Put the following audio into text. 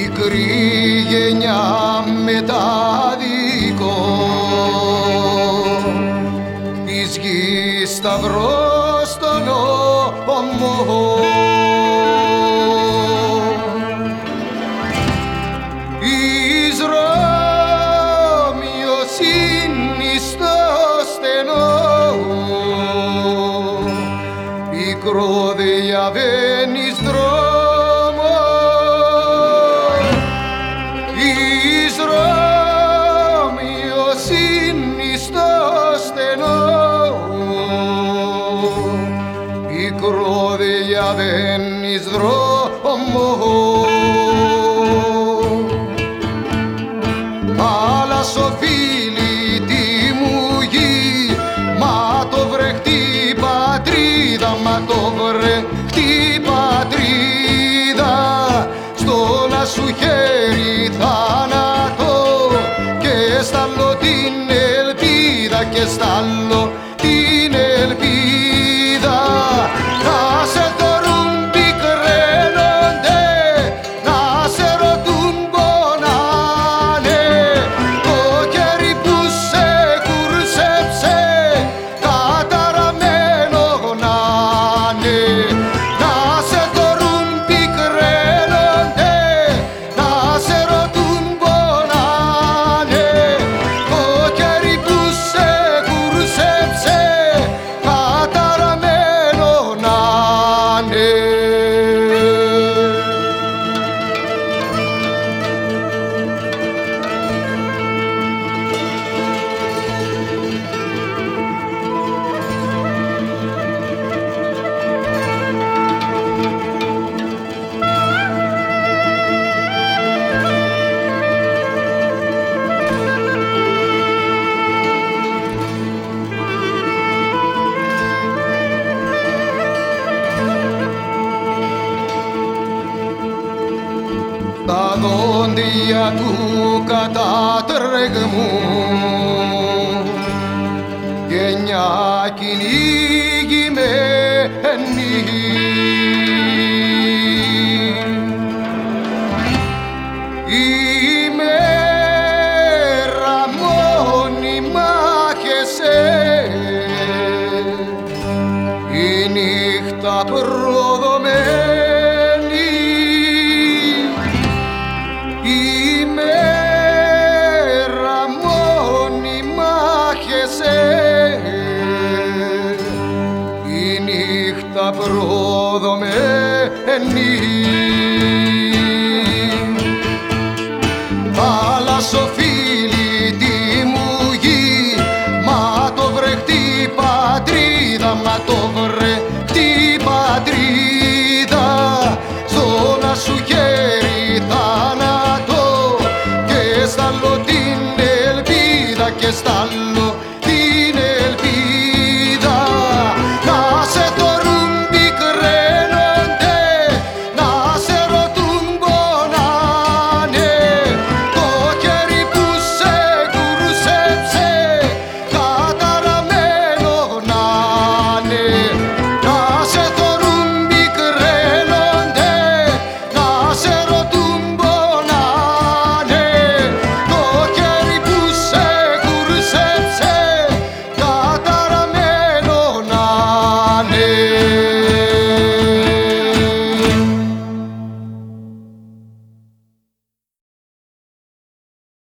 μικρή γενιά μεταδικό της γης σταυρός τον ομό εις Ρώμιος είναι στο στενό. Πικρό διαβαίνεις δρόμο διαβαίνεις δρόμο αλλά σοφίλη τι μου γη μα το βρεχτή πατρίδα μα το βρεχτή πατρίδα. Στο να σου χέρι θάνατο και σταλώ την ελπίδα και σταλώ δόντια του κατάτρεγμού γενιά κυνηγημένη η μέρα μόνιμα χεσέ. Η νύχτα προδομένη τα πρόδομενη. Θαλασσοφίλη τη μου γη, μα το βρεχτή πατρίδα, μα το βρεχτή πατρίδα, ζώνα σου χέρι θάνατο και σταλώ την ελπίδα και σταλώ